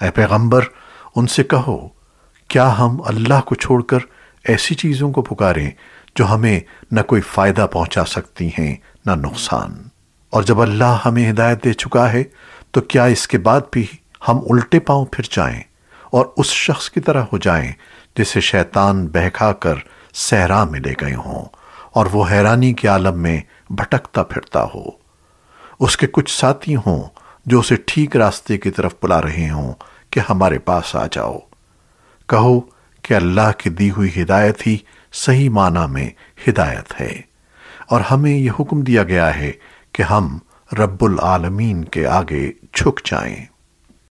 اے پیغمبر، ان سے کہو، کیا ہم اللہ کو چھوڑ کر ایسی چیزوں کو پکاریں جو ہمیں نہ کوئی فائدہ پہنچا سکتی ہیں، نہ نقصان؟ اور جب اللہ ہمیں ہدایت دے چکا ہے، تو کیا اس کے بعد بھی ہم الٹے پاؤں پھر جائیں اور اس شخص کی طرح ہو جائیں جسے شیطان بہکا کر صحرا میں لے گئے ہوں اور وہ حیرانی کے عالم میں بھٹکتا پھرتا ہو؟ اس کے کچھ ساتھی ہوں جو اسے ٹھیک راستے کی طرف بلا رہے ہوں کہ ہمارے پاس آ جاؤ۔ کہو کہ اللہ کی دی ہوئی ہدایت ہی صحیح معنی میں ہدایت ہے۔ اور ہمیں یہ حکم دیا گیا ہے کہ ہم رب العالمین کے آگے جھک جائیں۔